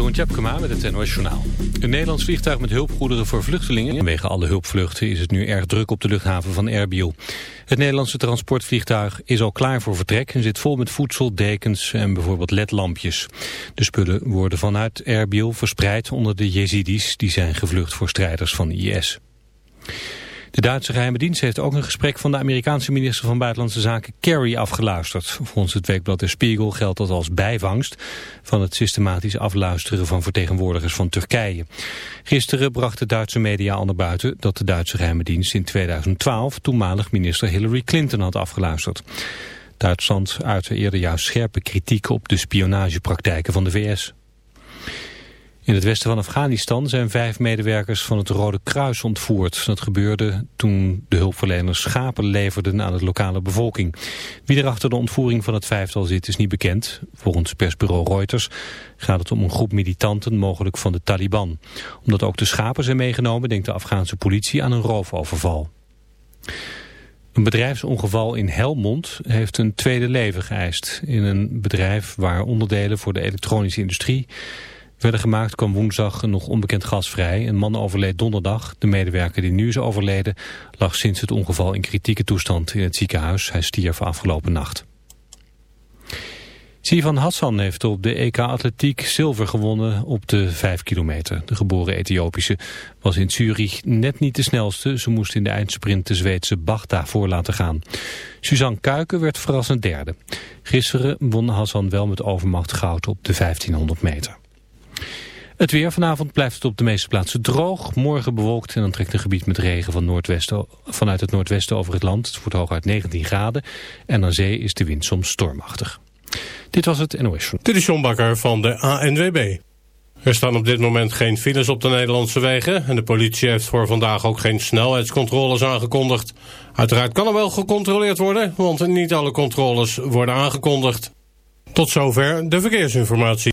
Jeroen Tjepkema met het NOS Journaal. Een Nederlands vliegtuig met hulpgoederen voor vluchtelingen. Vanwege alle hulpvluchten is het nu erg druk op de luchthaven van Erbil. Het Nederlandse transportvliegtuig is al klaar voor vertrek... en zit vol met voedsel, dekens en bijvoorbeeld ledlampjes. De spullen worden vanuit Erbil verspreid onder de Jezidis... die zijn gevlucht voor strijders van IS. De Duitse geheime dienst heeft ook een gesprek van de Amerikaanse minister van Buitenlandse Zaken Kerry afgeluisterd. Volgens het weekblad De Spiegel geldt dat als bijvangst van het systematisch afluisteren van vertegenwoordigers van Turkije. Gisteren bracht de Duitse media al naar buiten dat de Duitse geheime dienst in 2012 toenmalig minister Hillary Clinton had afgeluisterd. Duitsland uitte eerder juist scherpe kritiek op de spionagepraktijken van de VS. In het westen van Afghanistan zijn vijf medewerkers van het Rode Kruis ontvoerd. Dat gebeurde toen de hulpverleners schapen leverden aan de lokale bevolking. Wie er achter de ontvoering van het vijftal zit is niet bekend. Volgens persbureau Reuters gaat het om een groep militanten, mogelijk van de Taliban. Omdat ook de schapen zijn meegenomen, denkt de Afghaanse politie aan een roofoverval. Een bedrijfsongeval in Helmond heeft een tweede leven geëist. In een bedrijf waar onderdelen voor de elektronische industrie werden gemaakt kwam woensdag nog onbekend gas vrij. Een man overleed donderdag. De medewerker die nu is overleden lag sinds het ongeval in kritieke toestand in het ziekenhuis. Hij stierf afgelopen nacht. Sivan Hassan heeft op de EK Atletiek zilver gewonnen op de 5 kilometer. De geboren Ethiopische was in Zurich net niet de snelste. Ze moest in de eindsprint de Zweedse Bachta voor laten gaan. Suzanne Kuiken werd verrassend derde. Gisteren won Hassan wel met overmacht goud op de 1500 meter. Het weer vanavond blijft op de meeste plaatsen droog. Morgen bewolkt en dan trekt een gebied met regen van noordwesten, vanuit het noordwesten over het land. Het wordt hooguit 19 graden en aan zee is de wind soms stormachtig. Dit was het NOS. Dit is John Bakker van de ANWB. Er staan op dit moment geen files op de Nederlandse wegen... en de politie heeft voor vandaag ook geen snelheidscontroles aangekondigd. Uiteraard kan er wel gecontroleerd worden... want niet alle controles worden aangekondigd. Tot zover de verkeersinformatie.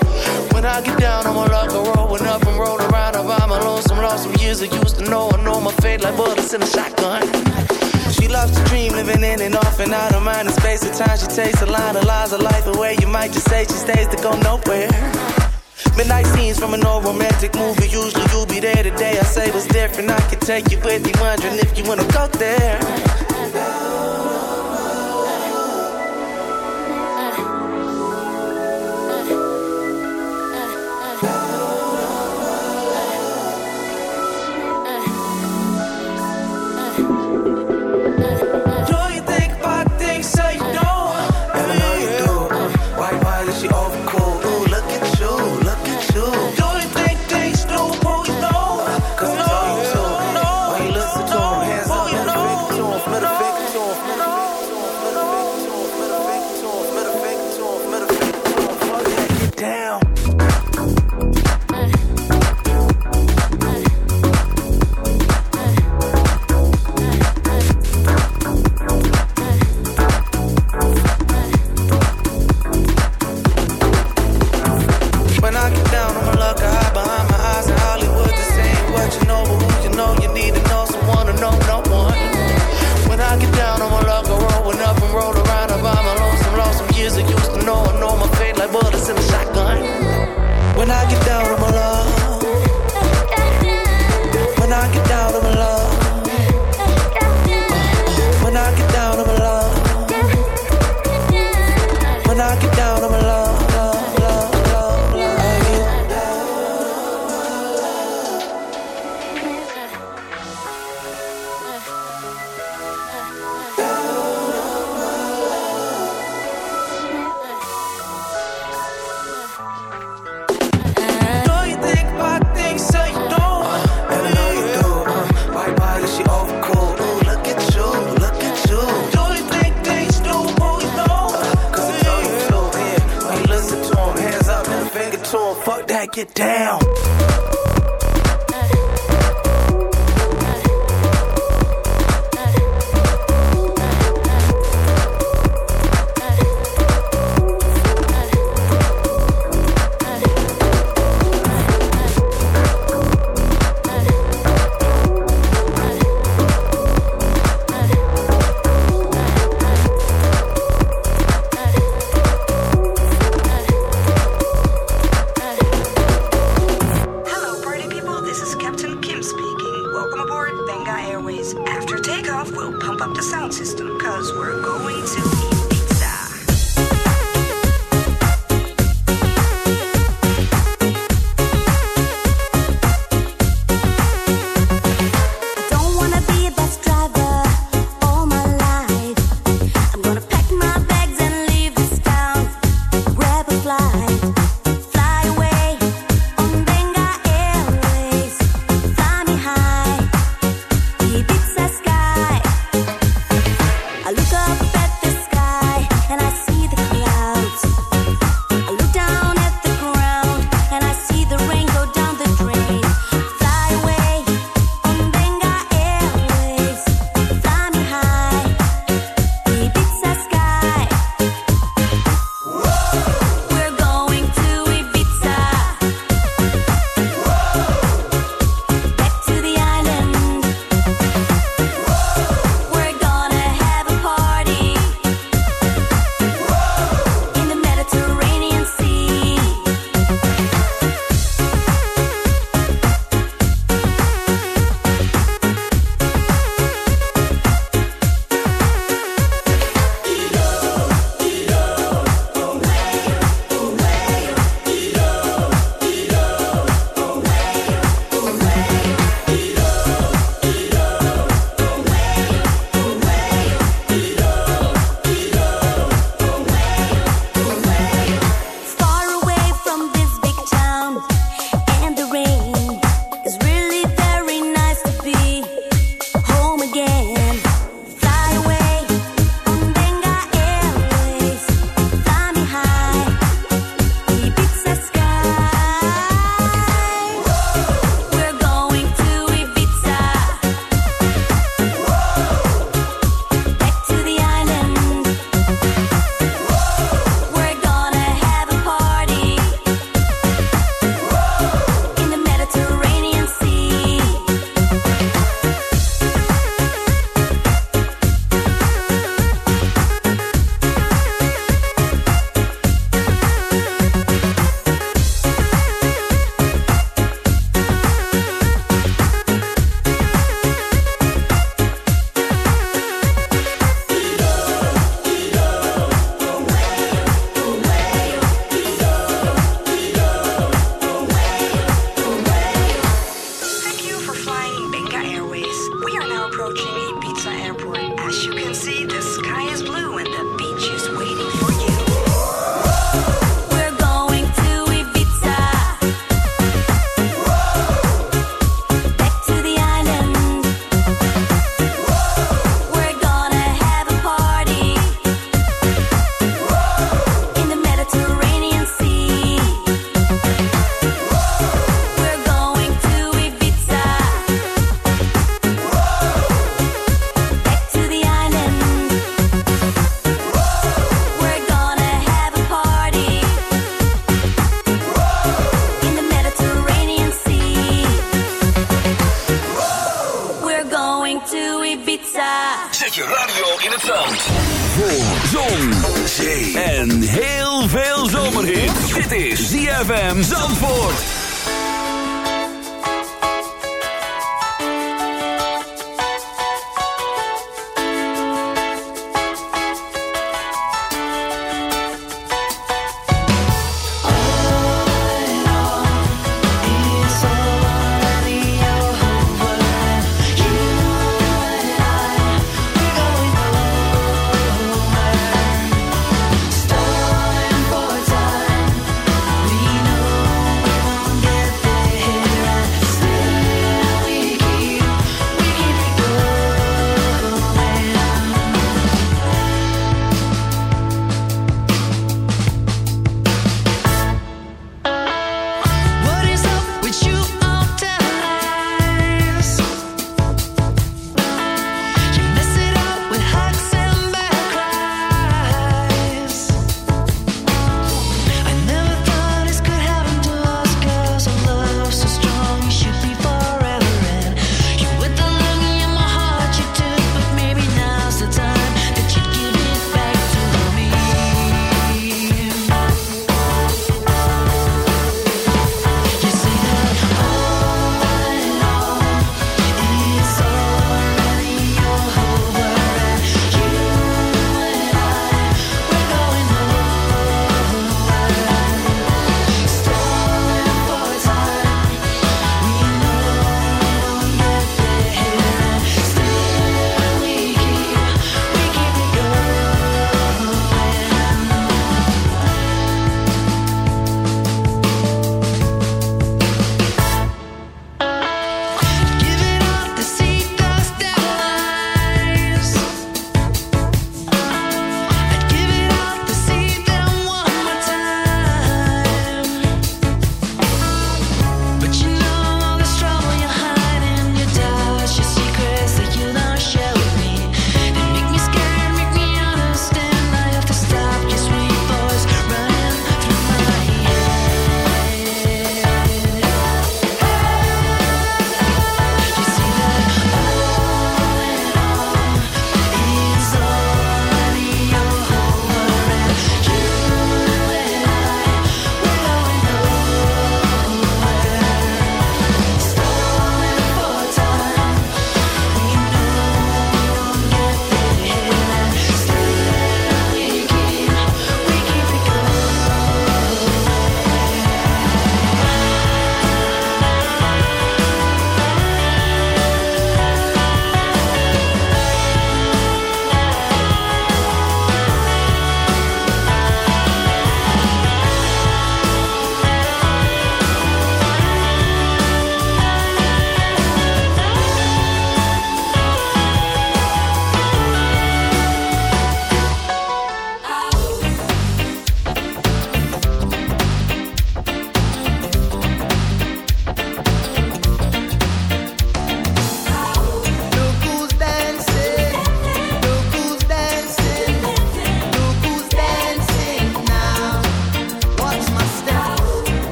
When I get down on my luck, I roll up and roll around. I buy my lonesome, lost some years I used to know. I know my fate like bullets in a shotgun. She loves to dream, living in and off and out of mind and space. At time. she takes a line of lies a life away. You might just say she stays to go nowhere. Midnight scenes from an old romantic movie. Usually you'll be there today. I say what's different. I can take you with me, wondering if you wanna go there. That, get down.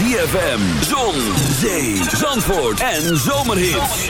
ZFM, zon, zee, zandvoort en zomerhits.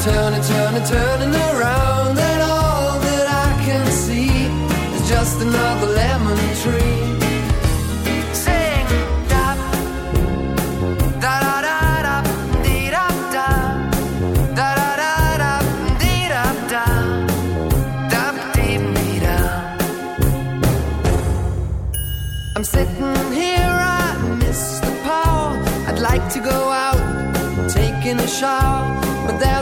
turning, turning, turning, around, and all that I can see is just another lemon tree. Sing, da, da da dee da da, da da da da, dee dee dee. I'm sitting here, I miss the. I'd like to go out, taking a shower,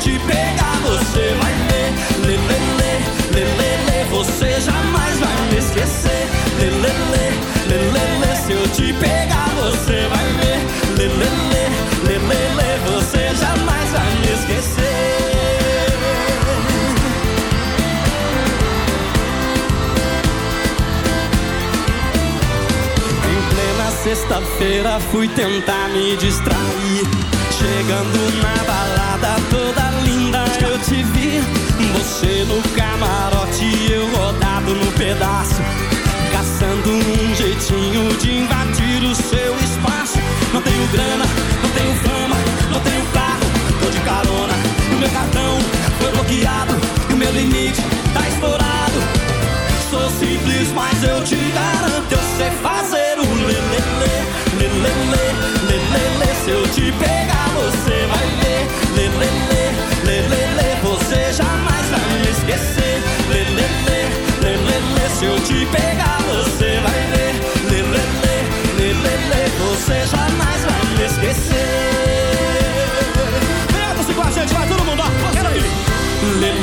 te pegar, você vai ver, lelele, lelele. Você jamais vai me esquecer, lelele, lelele. Se eu te pegar, você vai ver, lelele, lelele. Você jamais vai me esquecer. Em plena sexta-feira fui tentar me distrair. Chegando na balada você no camarote eu rodado no pedaço. Caçando um jeitinho de invadir o seu espaço. Não tenho grana, não tenho fama, não tenho carro, tô de carona. O meu cartão foi bloqueado e o meu limite tá estourado. Sou simples, mas eu te garanto, eu sei fazer o lelele, lelele, lelele. Se eu te pegar, você vai ver, lelele.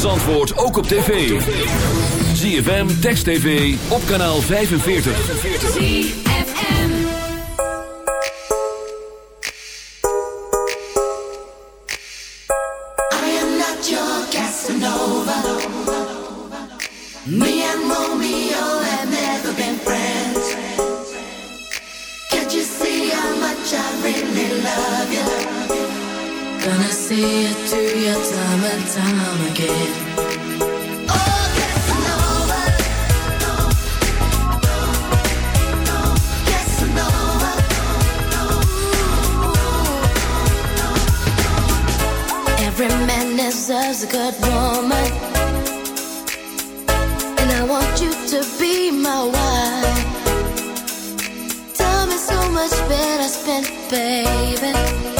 Van Zandvoort ook op tv. ZFM, Text TV, op kanaal 45. I am not your Casanova. Me and Romeo have never been friends. Can't you see how much I really love you? Gonna see it through your time and time again. Oh. Every man deserves a good woman. And I want you to be my wife. Time is so much better spent, baby.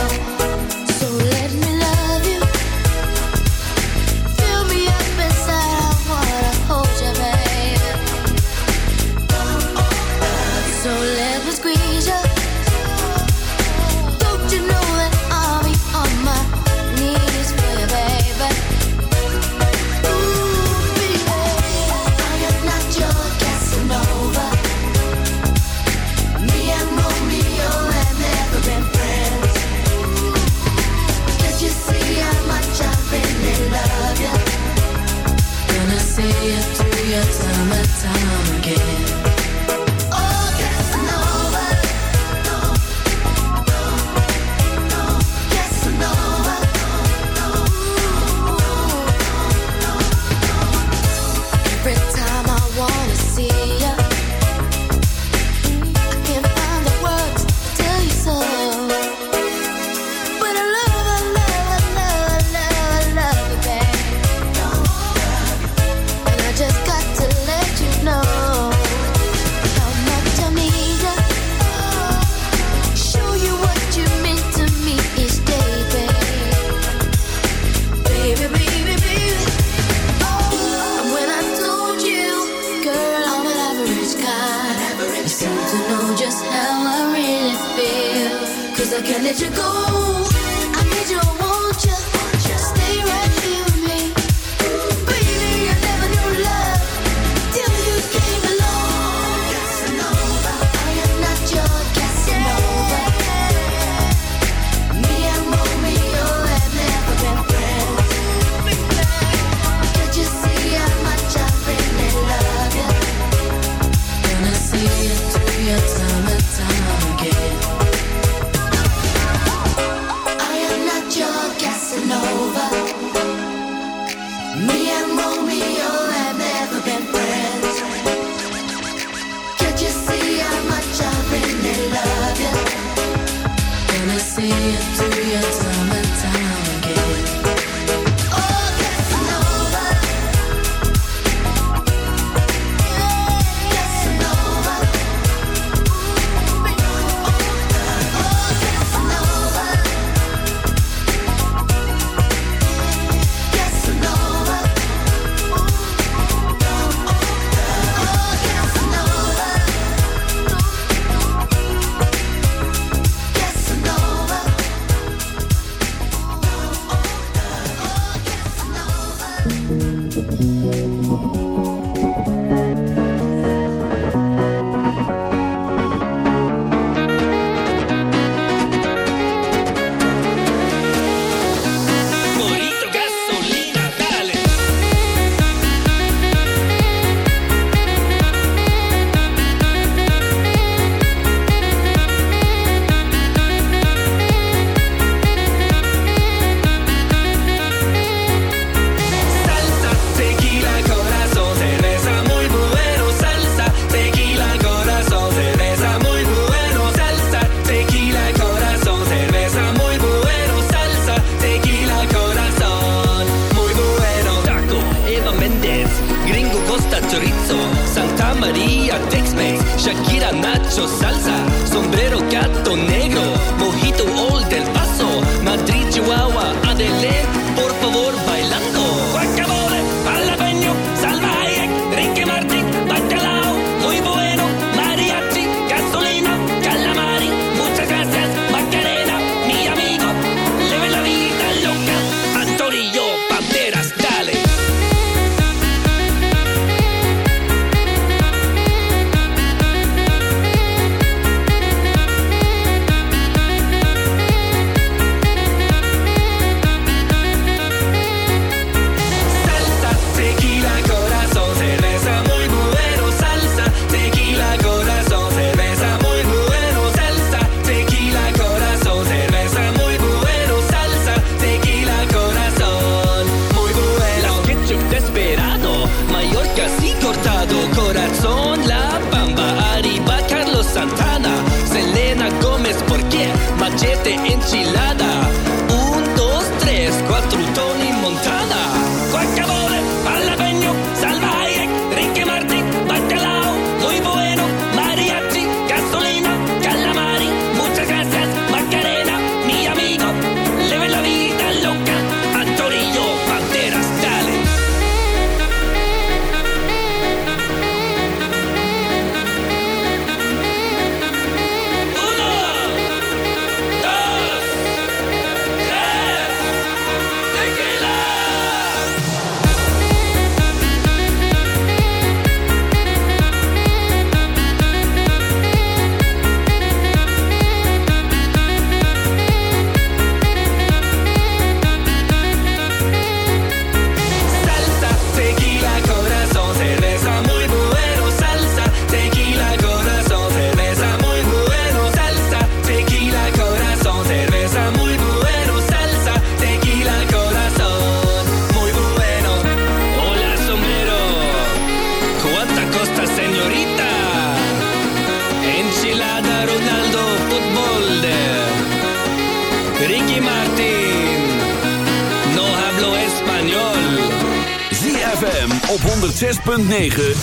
106.9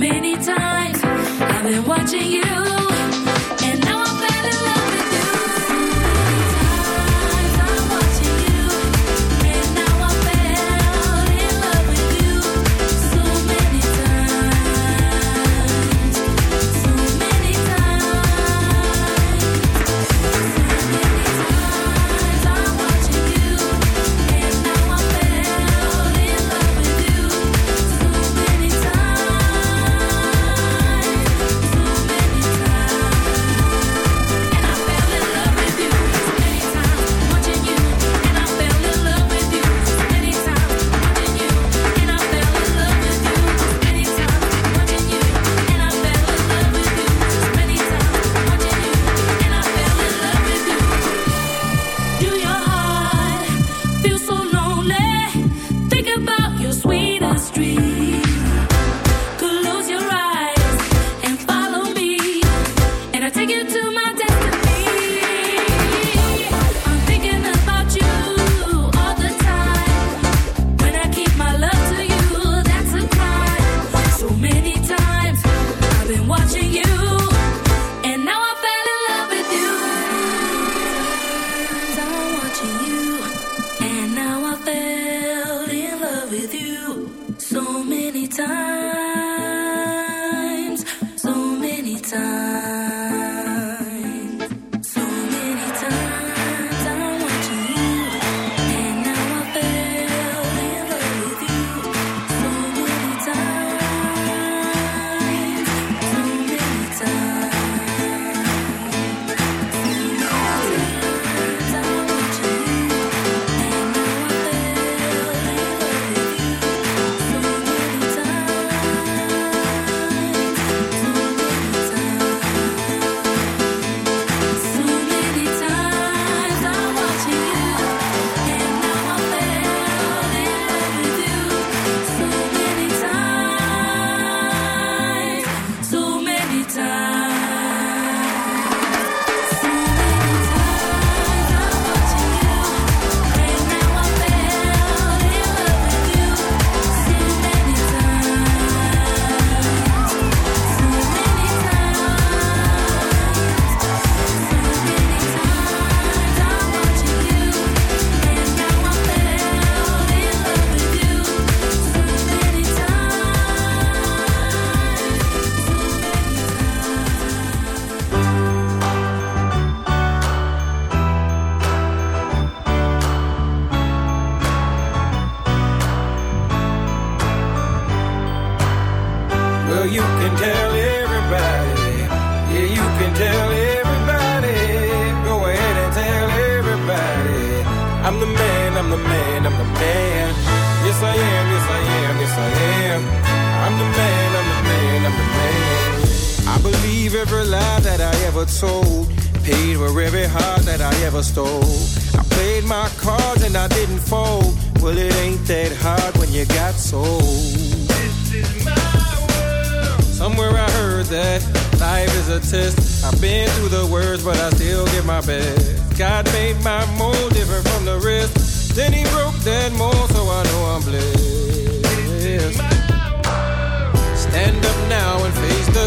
many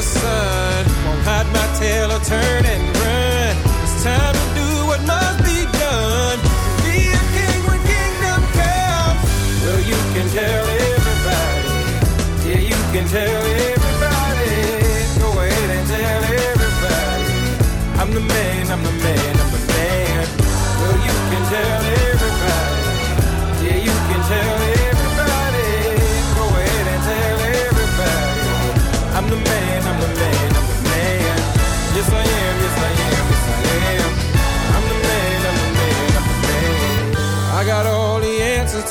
sun.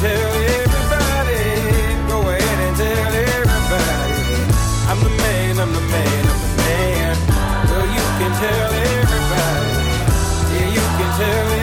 Tell everybody. Go ahead and tell everybody. I'm the man, I'm the man, I'm the man. Well, you can tell everybody. Yeah, you can tell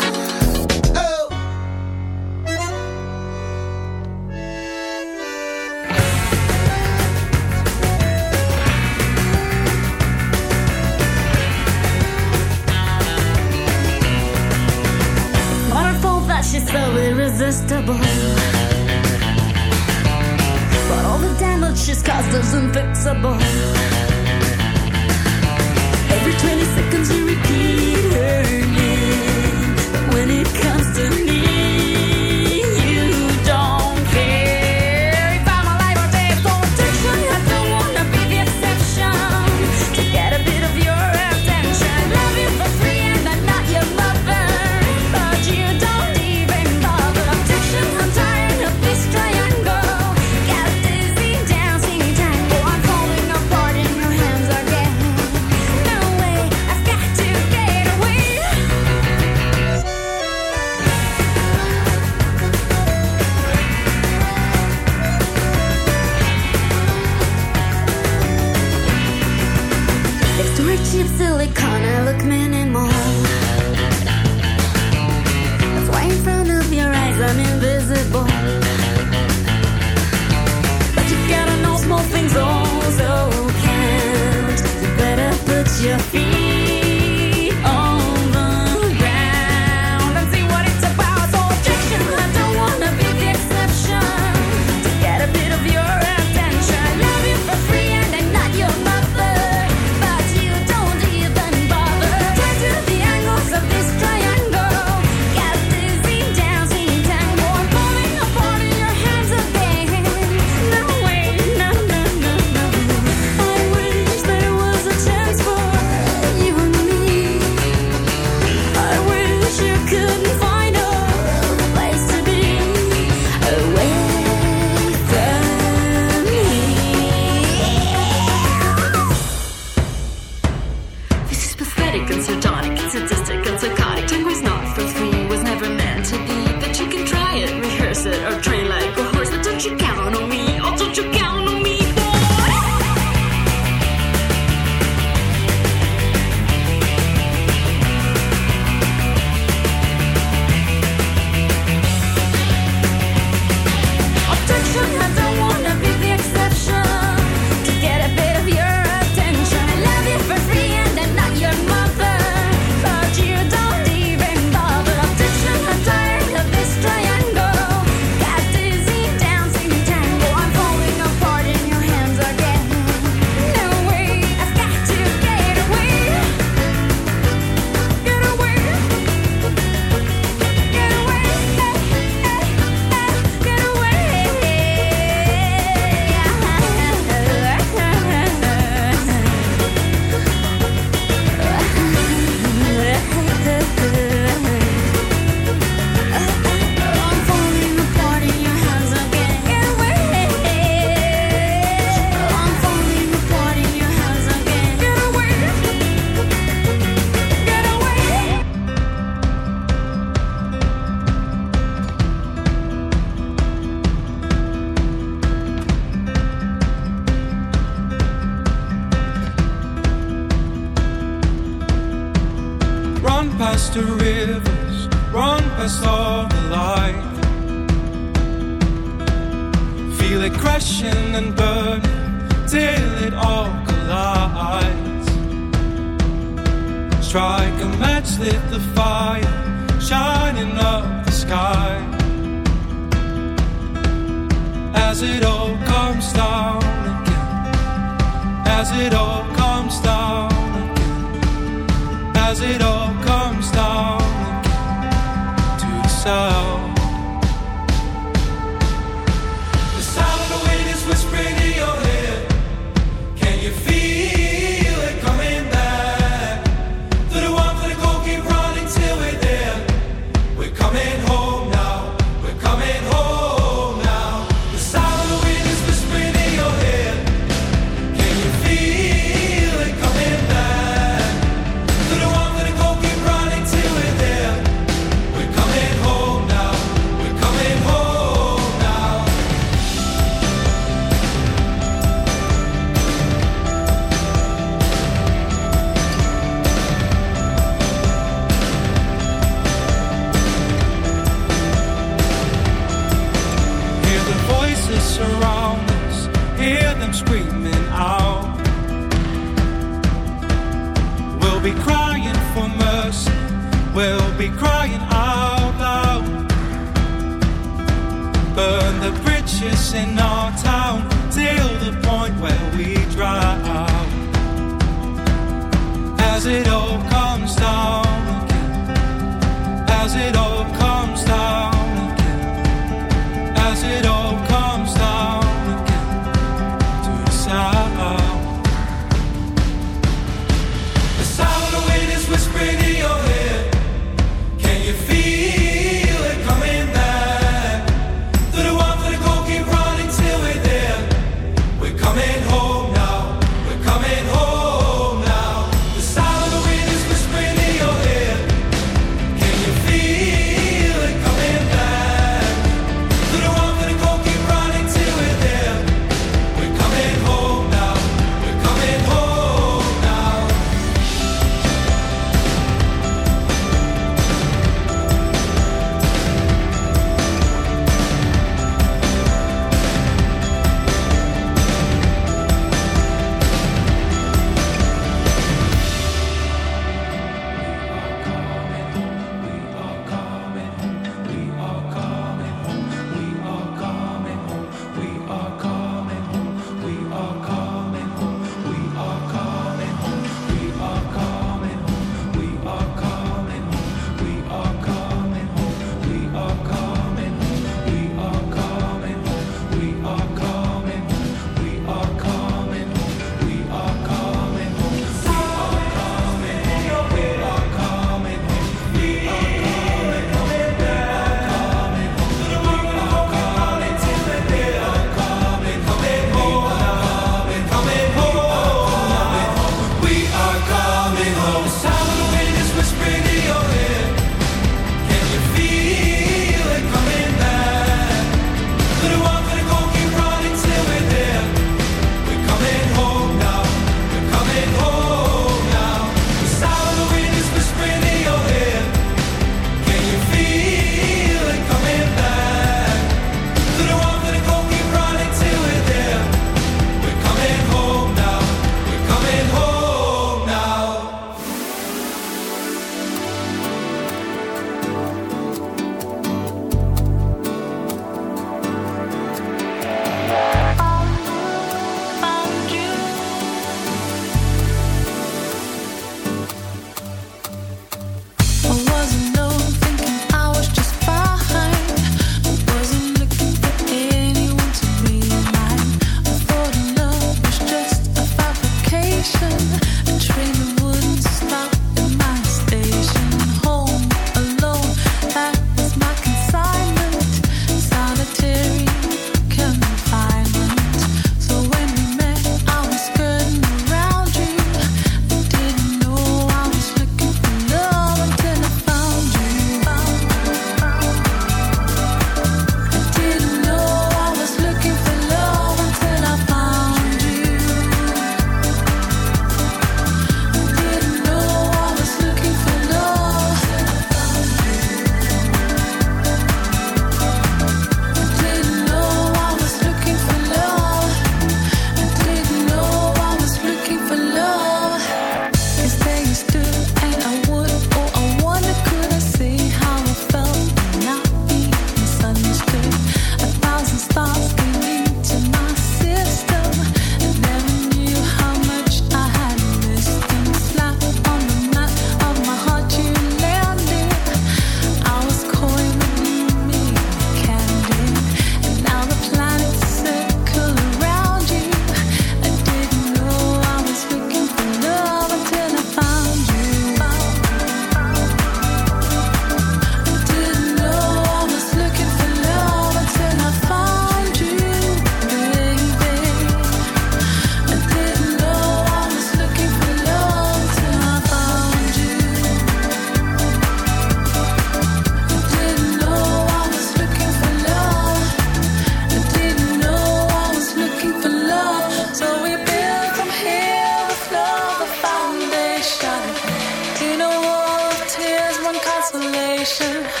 是。